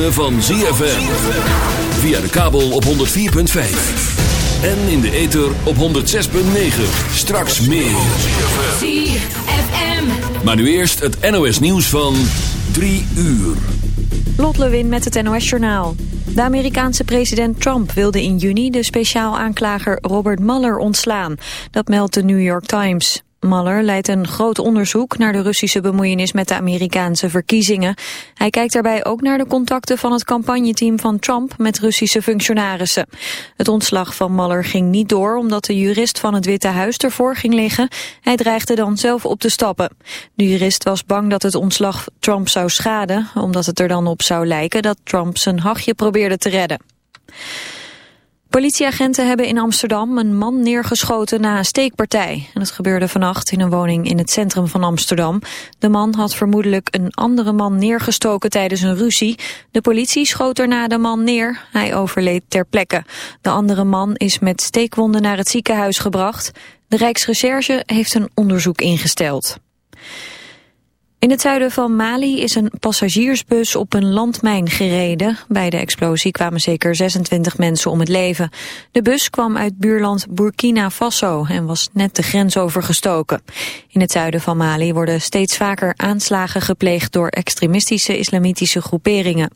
ritme van ZFM. Via de kabel op 104.5. En in de ether op 106.9. Straks meer. ZFM. Maar nu eerst het NOS nieuws van 3 uur. Lot Lewin met het NOS Journaal. De Amerikaanse president Trump wilde in juni de speciaal aanklager Robert Mueller ontslaan. Dat meldt de New York Times. Mueller leidt een groot onderzoek naar de Russische bemoeienis met de Amerikaanse verkiezingen. Hij kijkt daarbij ook naar de contacten van het campagneteam van Trump met Russische functionarissen. Het ontslag van Mueller ging niet door omdat de jurist van het Witte Huis ervoor ging liggen. Hij dreigde dan zelf op te stappen. De jurist was bang dat het ontslag Trump zou schaden, omdat het er dan op zou lijken dat Trump zijn hachje probeerde te redden. Politieagenten hebben in Amsterdam een man neergeschoten na een steekpartij. En het gebeurde vannacht in een woning in het centrum van Amsterdam. De man had vermoedelijk een andere man neergestoken tijdens een ruzie. De politie schoot daarna de man neer. Hij overleed ter plekke. De andere man is met steekwonden naar het ziekenhuis gebracht. De Rijksrecherche heeft een onderzoek ingesteld. In het zuiden van Mali is een passagiersbus op een landmijn gereden. Bij de explosie kwamen zeker 26 mensen om het leven. De bus kwam uit buurland Burkina Faso en was net de grens overgestoken. In het zuiden van Mali worden steeds vaker aanslagen gepleegd door extremistische islamitische groeperingen.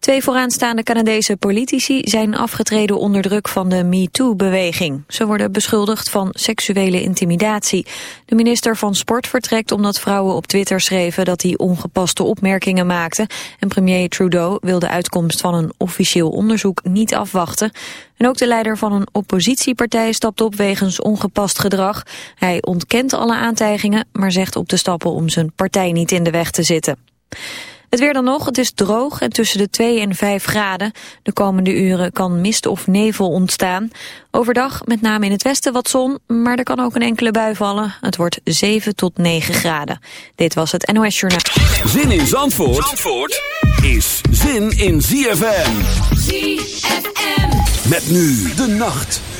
Twee vooraanstaande Canadese politici zijn afgetreden onder druk van de MeToo-beweging. Ze worden beschuldigd van seksuele intimidatie. De minister van Sport vertrekt omdat vrouwen op Twitter schreven dat hij ongepaste opmerkingen maakte. En premier Trudeau wil de uitkomst van een officieel onderzoek niet afwachten. En ook de leider van een oppositiepartij stapt op wegens ongepast gedrag. Hij ontkent alle aantijgingen, maar zegt op te stappen om zijn partij niet in de weg te zitten. Het weer dan nog, het is droog en tussen de 2 en 5 graden. De komende uren kan mist of nevel ontstaan. Overdag met name in het westen wat zon, maar er kan ook een enkele bui vallen. Het wordt 7 tot 9 graden. Dit was het NOS Journaal. Zin in Zandvoort, Zandvoort is zin in ZFM. ZFM. Met nu de nacht.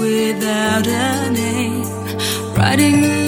Without a name. Riding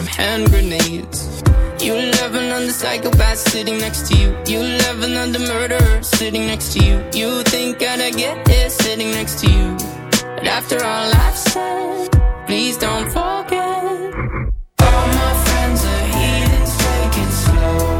from hand grenades. You love another psychopath sitting next to you. You love another murderer sitting next to you. You think I'd get this sitting next to you. But after all I've said, please don't forget. All my friends are heathens, taking slow.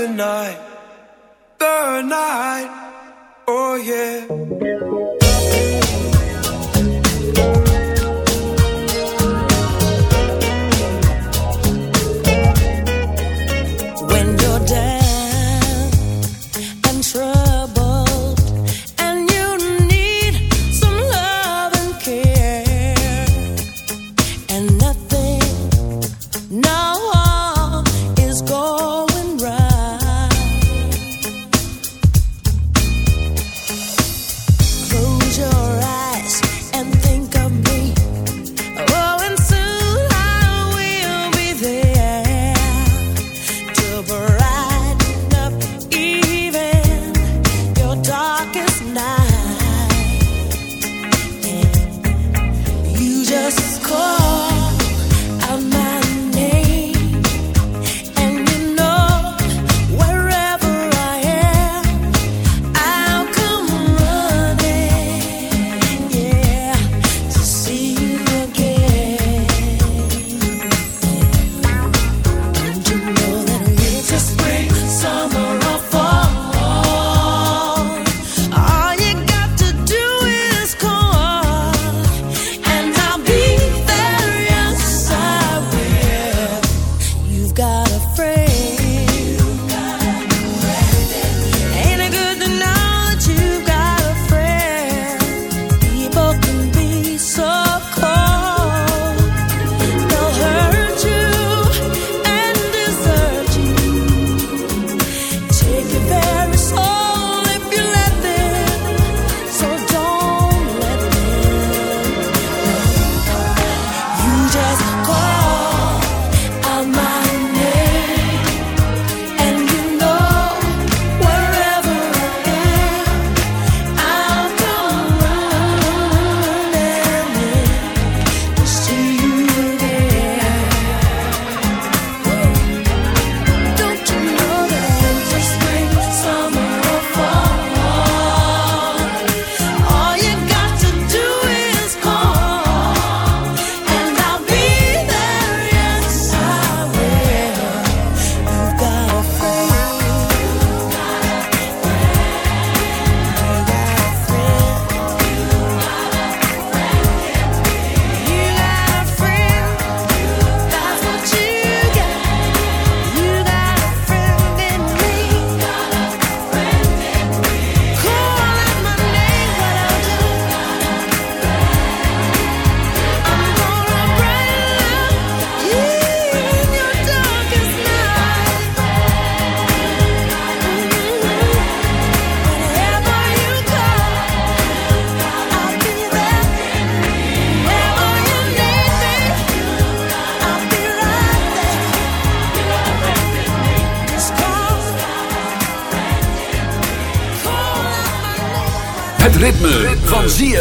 The night. The night.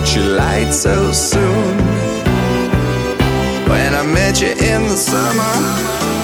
but you lied so soon. When I met you in the summer.